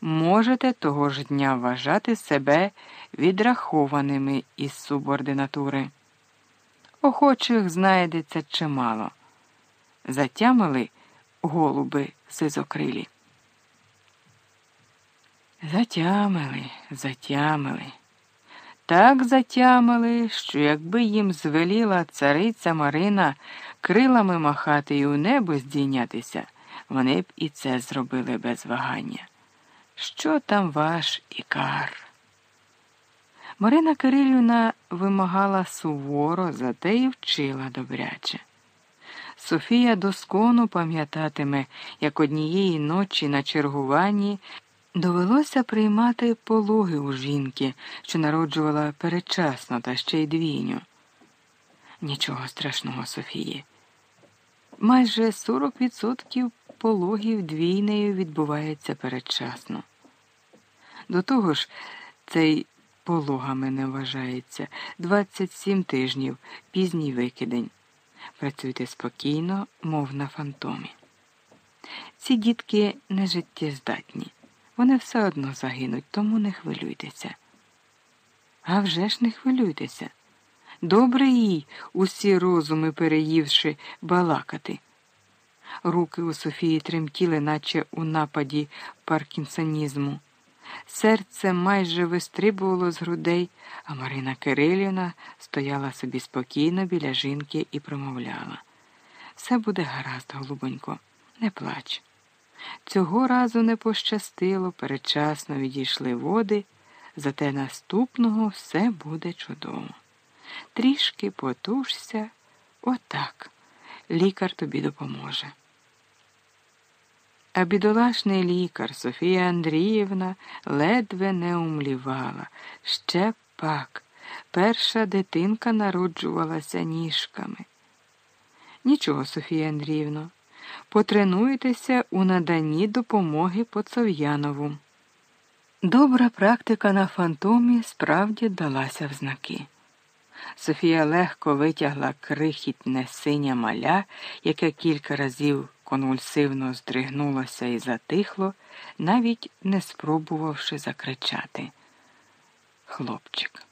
можете того ж дня вважати себе відрахованими із субординатури. Охочих знайдеться чимало. Затямили голуби сизокрилі. Затямили, затямили. Так затямили, що якби їм звеліла цариця Марина крилами махати і у небо здійнятися, вони б і це зробили без вагання. Що там ваш ікар? Марина Кирилівна вимагала суворо, зате й вчила добряче. Софія доскону пам'ятатиме, як однієї ночі на чергуванні довелося приймати пологи у жінки, що народжувала передчасно та ще й двійню. Нічого страшного, Софії. Майже 40% пологів двійнею відбувається передчасно. До того ж, цей пологами не вважається 27 тижнів, пізній викидень. Працюйте спокійно, мов на фантомі. Ці дітки не життєздатні. Вони все одно загинуть, тому не хвилюйтеся. А вже ж не хвилюйтеся. Добре їй, усі розуми переївши, балакати. Руки у Софії тремтіли, наче у нападі паркінсонізму. Серце майже вистрибувало з грудей, а Марина Кирилівна стояла собі спокійно біля жінки і промовляла. Все буде гаразд, голубонько, не плач. Цього разу не пощастило, передчасно відійшли води, зате наступного все буде чудово. Трішки потужся, отак. Лікар тобі допоможе. А бідолашний лікар Софія Андріївна ледве не умлівала. Ще пак. Перша дитинка народжувалася ніжками. Нічого, Софія Андріївно, потренуйтеся у наданні допомоги Поцов'янову. Добра практика на фантомі справді далася в знаки. Софія легко витягла крихітне синє маля, яке кілька разів конвульсивно здригнулося і затихло, навіть не спробувавши закричати. Хлопчик.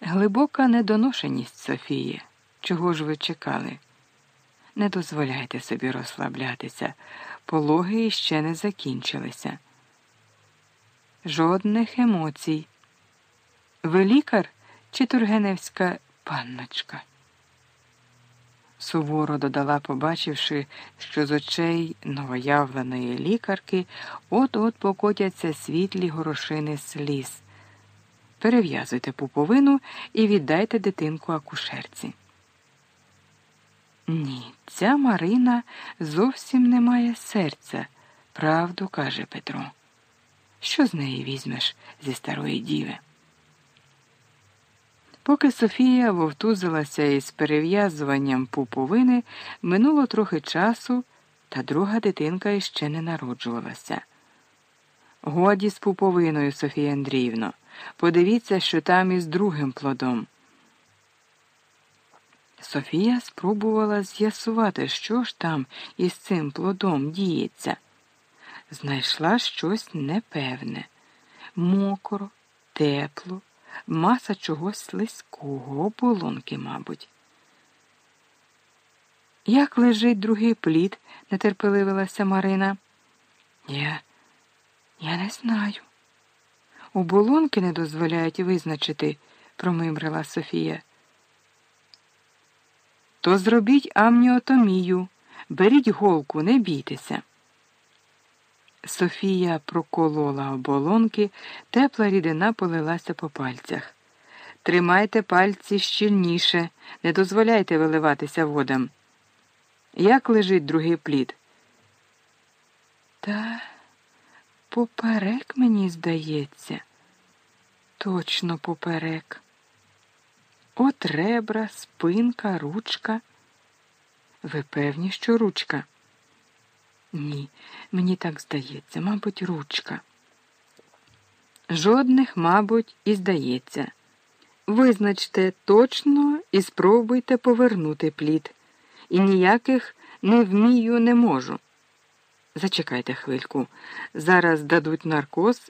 Глибока недоношеність Софії. Чого ж ви чекали? Не дозволяйте собі розслаблятися, пологи ще не закінчилися. Жодних емоцій. Ви лікар чи Тургеневська панночка? Суворо додала, побачивши, що з очей новоявленої лікарки от-от покотяться світлі горошини сліз. Перев'язуйте пуповину і віддайте дитинку акушерці. Ні, ця Марина зовсім не має серця, правду каже Петро. Що з неї візьмеш зі старої діви? Поки Софія вовтузилася із перев'язуванням пуповини, минуло трохи часу, та друга дитинка іще не народжувалася. Годі з пуповиною, Софія Андріївно, подивіться, що там із другим плодом. Софія спробувала з'ясувати, що ж там із цим плодом діється. Знайшла щось непевне, мокро, тепло маса чогось слизького, оболонки, мабуть. Як лежить другий плід? нетерпеливилася Марина. Я я не знаю. Оболонки не дозволяють визначити, промимрила Софія. То зробіть амніотомію, беріть голку, не бійтеся. Софія проколола оболонки, тепла рідина полилася по пальцях. Тримайте пальці щільніше, не дозволяйте виливатися водам. Як лежить другий плід? Та поперек, мені здається, точно поперек. От ребра, спинка, ручка. Ви певні, що ручка? Ні, мені так здається, мабуть, ручка. Жодних, мабуть, і здається. Визначте точно і спробуйте повернути плід. І ніяких не вмію, не можу. Зачекайте хвильку. Зараз дадуть наркоз